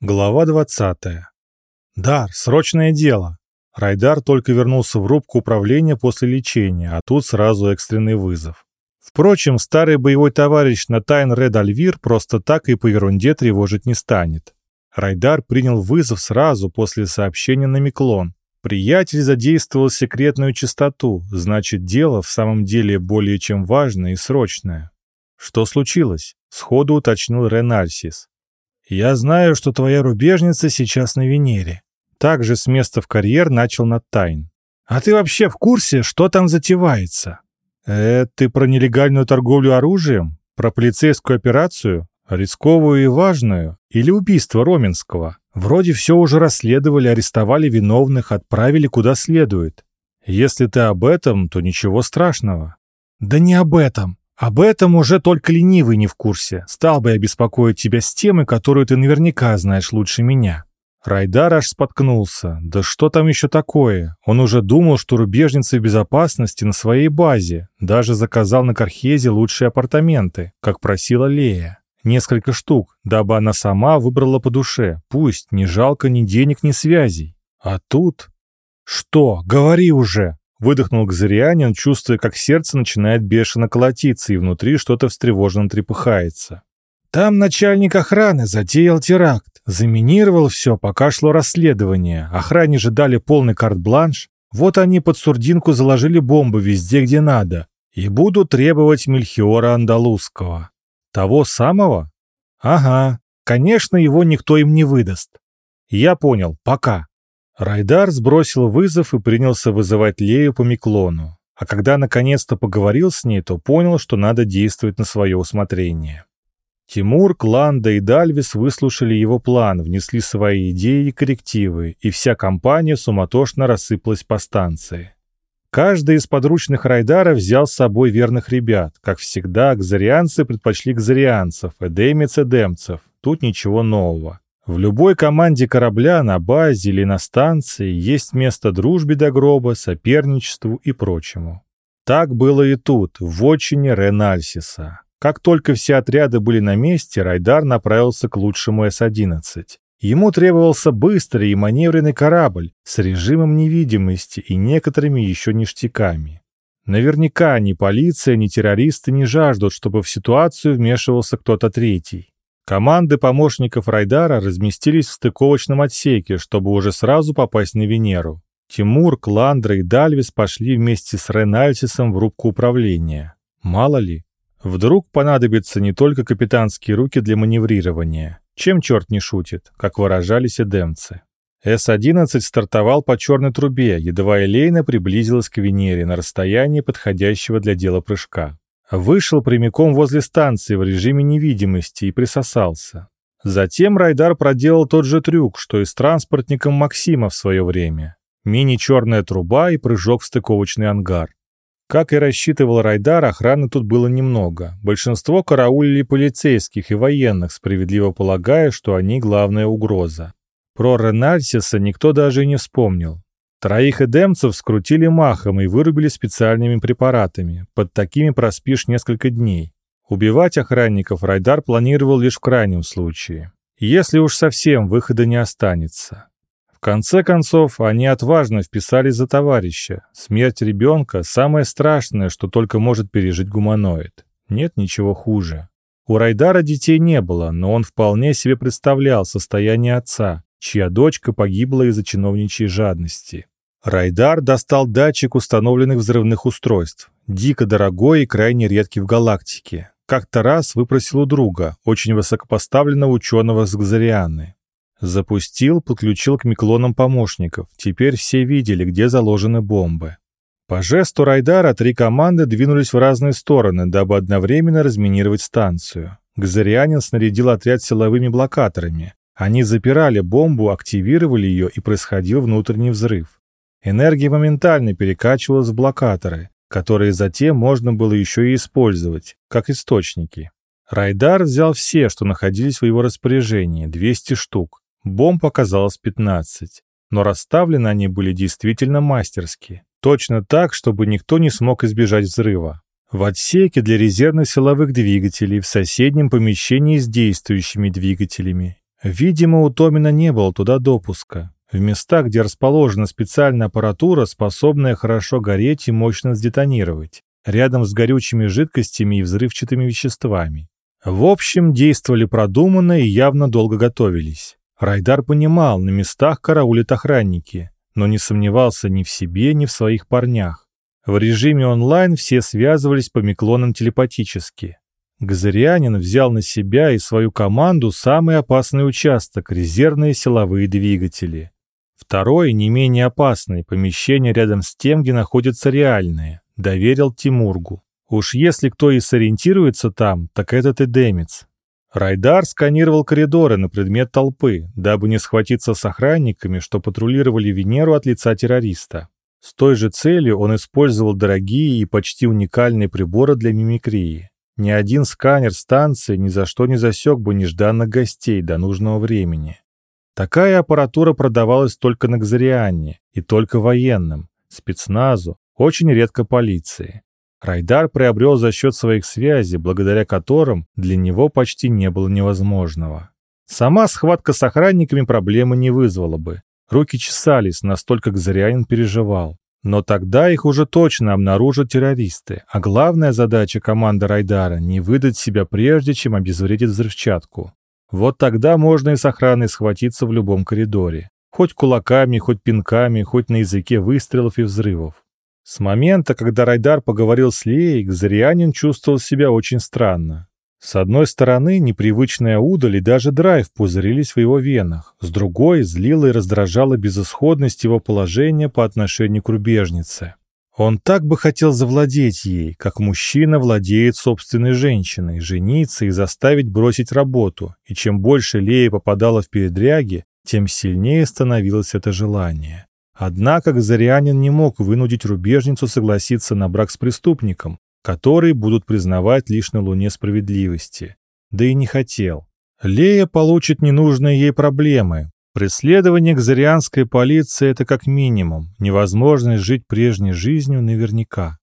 Глава 20. «Дар, срочное дело!» Райдар только вернулся в рубку управления после лечения, а тут сразу экстренный вызов. Впрочем, старый боевой товарищ Натайн Ред Альвир просто так и по ерунде тревожить не станет. Райдар принял вызов сразу после сообщения на Миклон. Приятель задействовал секретную частоту, значит, дело в самом деле более чем важное и срочное. «Что случилось?» — сходу уточнил Ренальсис. «Я знаю, что твоя рубежница сейчас на Венере». Также с места в карьер начал Наттайн. «А ты вообще в курсе, что там затевается?» «Э, ты про нелегальную торговлю оружием? Про полицейскую операцию? Рисковую и важную? Или убийство Роменского? Вроде все уже расследовали, арестовали виновных, отправили куда следует. Если ты об этом, то ничего страшного». «Да не об этом. Об этом уже только ленивый не в курсе. Стал бы я беспокоить тебя с темой, которую ты наверняка знаешь лучше меня. Райдар аж споткнулся. Да что там еще такое? Он уже думал, что рубежница в безопасности на своей базе. Даже заказал на Кархезе лучшие апартаменты, как просила Лея. Несколько штук, дабы она сама выбрала по душе. Пусть, не жалко ни денег, ни связей. А тут... Что? Говори уже! Выдохнул Гзарианин, чувствуя, как сердце начинает бешено колотиться, и внутри что-то встревоженно трепыхается. Там начальник охраны затеял теракт, заминировал все, пока шло расследование. Охране же дали полный карт-бланш. Вот они под сурдинку заложили бомбы везде, где надо. И будут требовать Мельхиора Андалузского. Того самого? Ага, конечно, его никто им не выдаст. Я понял, пока. Райдар сбросил вызов и принялся вызывать Лею по Миклону. А когда наконец-то поговорил с ней, то понял, что надо действовать на свое усмотрение. Тимур, Кланда и Дальвис выслушали его план, внесли свои идеи и коррективы, и вся компания суматошно рассыпалась по станции. Каждый из подручных Райдара взял с собой верных ребят. Как всегда, кзарианцы предпочли кзарианцев, эдемец эдемцев. Тут ничего нового. В любой команде корабля, на базе или на станции есть место дружбе до гроба, соперничеству и прочему. Так было и тут, в отчине Ренальсиса. Как только все отряды были на месте, Райдар направился к лучшему С-11. Ему требовался быстрый и маневренный корабль с режимом невидимости и некоторыми еще ништяками. Наверняка ни полиция, ни террористы не жаждут, чтобы в ситуацию вмешивался кто-то третий. Команды помощников Райдара разместились в стыковочном отсеке, чтобы уже сразу попасть на Венеру. Тимур, Кландра и Дальвис пошли вместе с Ренальсисом в рубку управления. Мало ли, вдруг понадобятся не только капитанские руки для маневрирования. Чем черт не шутит, как выражались эдемцы. С-11 стартовал по черной трубе, едва Элейна приблизилась к Венере на расстоянии, подходящего для дела прыжка. Вышел прямиком возле станции в режиме невидимости и присосался. Затем Райдар проделал тот же трюк, что и с транспортником Максима в свое время. Мини-черная труба и прыжок в стыковочный ангар. Как и рассчитывал Райдар, охраны тут было немного. Большинство караулили полицейских и военных, справедливо полагая, что они главная угроза. Про Ренальсиса никто даже и не вспомнил. Троих эдемцев скрутили махом и вырубили специальными препаратами. Под такими проспишь несколько дней. Убивать охранников Райдар планировал лишь в крайнем случае. Если уж совсем выхода не останется. В конце концов, они отважно вписались за товарища. Смерть ребенка – самое страшное, что только может пережить гуманоид. Нет ничего хуже. У Райдара детей не было, но он вполне себе представлял состояние отца, чья дочка погибла из-за чиновничьей жадности. Райдар достал датчик установленных взрывных устройств, дико дорогой и крайне редкий в галактике. Как-то раз выпросил у друга, очень высокопоставленного ученого с Гзарианы. Запустил, подключил к миклонам помощников. Теперь все видели, где заложены бомбы. По жесту Райдара три команды двинулись в разные стороны, дабы одновременно разминировать станцию. Гзарианин снарядил отряд силовыми блокаторами. Они запирали бомбу, активировали ее, и происходил внутренний взрыв. Энергия моментально перекачивалась в блокаторы, которые затем можно было еще и использовать, как источники. Райдар взял все, что находились в его распоряжении, 200 штук. Бомб оказалось 15. Но расставлены они были действительно мастерски. Точно так, чтобы никто не смог избежать взрыва. В отсеке для резервных силовых двигателей в соседнем помещении с действующими двигателями Видимо, у Томина не было туда допуска. В местах, где расположена специальная аппаратура, способная хорошо гореть и мощно сдетонировать, рядом с горючими жидкостями и взрывчатыми веществами. В общем, действовали продуманно и явно долго готовились. Райдар понимал, на местах караулят охранники, но не сомневался ни в себе, ни в своих парнях. В режиме онлайн все связывались по миклонам телепатически. Газарианин взял на себя и свою команду самый опасный участок – резервные силовые двигатели. Второй, не менее опасный, помещение рядом с тем, где находятся реальные, доверил Тимургу. Уж если кто и сориентируется там, так это ты, Демец. Райдар сканировал коридоры на предмет толпы, дабы не схватиться с охранниками, что патрулировали Венеру от лица террориста. С той же целью он использовал дорогие и почти уникальные приборы для мимикрии. Ни один сканер станции ни за что не засек бы нежданных гостей до нужного времени. Такая аппаратура продавалась только на Кзариане и только военным, спецназу, очень редко полиции. Райдар приобрел за счет своих связей, благодаря которым для него почти не было невозможного. Сама схватка с охранниками проблемы не вызвала бы. Руки чесались, настолько Кзарианин переживал. Но тогда их уже точно обнаружат террористы, а главная задача команды Райдара — не выдать себя прежде, чем обезвредить взрывчатку. Вот тогда можно и с охраной схватиться в любом коридоре. Хоть кулаками, хоть пинками, хоть на языке выстрелов и взрывов. С момента, когда Райдар поговорил с Леей, Гзарианин чувствовал себя очень странно. С одной стороны, непривычная удаль и даже драйв пузырились в его венах. С другой, злила и раздражала безысходность его положения по отношению к рубежнице. Он так бы хотел завладеть ей, как мужчина владеет собственной женщиной, жениться и заставить бросить работу, и чем больше Лея попадала в передряги, тем сильнее становилось это желание. Однако Газарианин не мог вынудить рубежницу согласиться на брак с преступником, который будут признавать лишь на Луне справедливости. Да и не хотел. Лея получит ненужные ей проблемы. Преследование кзарианской полиции – это как минимум, невозможность жить прежней жизнью наверняка.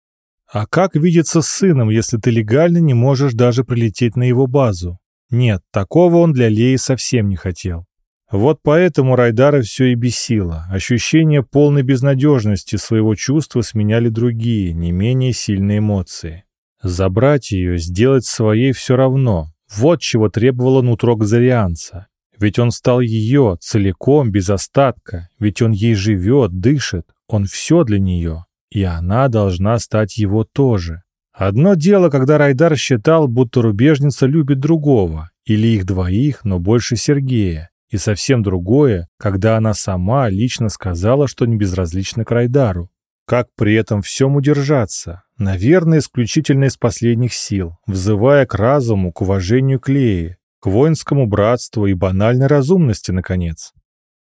А как видеться с сыном, если ты легально не можешь даже прилететь на его базу? Нет, такого он для Леи совсем не хотел. Вот поэтому Райдара все и бесило. Ощущение полной безнадежности своего чувства сменяли другие, не менее сильные эмоции. Забрать ее, сделать своей все равно. Вот чего требовало нутро Газарианца. Ведь он стал ее, целиком, без остатка. Ведь он ей живет, дышит. Он все для нее. И она должна стать его тоже. Одно дело, когда Райдар считал, будто рубежница любит другого. Или их двоих, но больше Сергея. И совсем другое, когда она сама лично сказала, что не безразлична к Райдару. Как при этом всем удержаться? Наверное, исключительно из последних сил, взывая к разуму, к уважению к Лее, к воинскому братству и банальной разумности, наконец.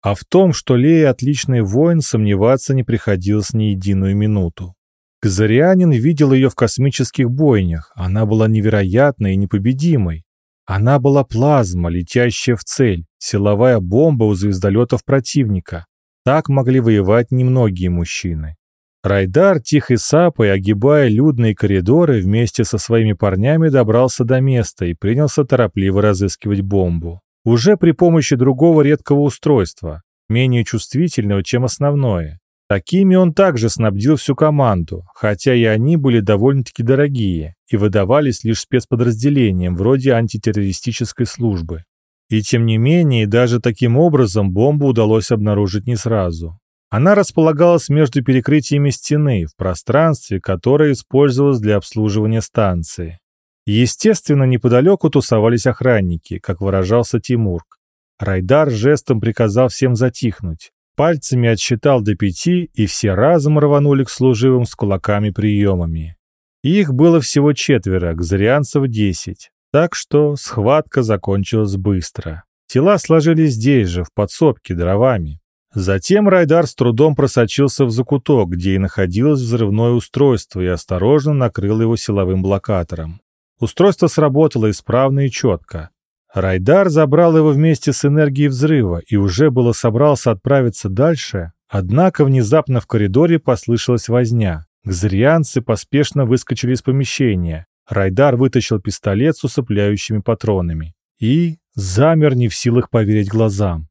А в том, что Лея отличный воин, сомневаться не приходилось ни единую минуту. Казарианин видел ее в космических бойнях, она была невероятной и непобедимой. Она была плазма, летящая в цель, силовая бомба у звездолетов противника. Так могли воевать немногие мужчины. Райдар, тихой сапой, огибая людные коридоры, вместе со своими парнями добрался до места и принялся торопливо разыскивать бомбу. Уже при помощи другого редкого устройства, менее чувствительного, чем основное. Такими он также снабдил всю команду, хотя и они были довольно-таки дорогие и выдавались лишь спецподразделениям вроде антитеррористической службы. И тем не менее, даже таким образом бомбу удалось обнаружить не сразу. Она располагалась между перекрытиями стены в пространстве, которое использовалось для обслуживания станции. Естественно, неподалеку тусовались охранники, как выражался Тимурк. Райдар жестом приказал всем затихнуть. Пальцами отсчитал до пяти, и все разом рванули к служивым с кулаками-приемами. Их было всего четверо, кзарианцев десять. Так что схватка закончилась быстро. Тела сложились здесь же, в подсобке, дровами. Затем Райдар с трудом просочился в закуток, где и находилось взрывное устройство, и осторожно накрыл его силовым блокатором. Устройство сработало исправно и четко. Райдар забрал его вместе с энергией взрыва и уже было собрался отправиться дальше, однако внезапно в коридоре послышалась возня. Гзрианцы поспешно выскочили из помещения. Райдар вытащил пистолет с усыпляющими патронами. и замер не в силах поверить глазам.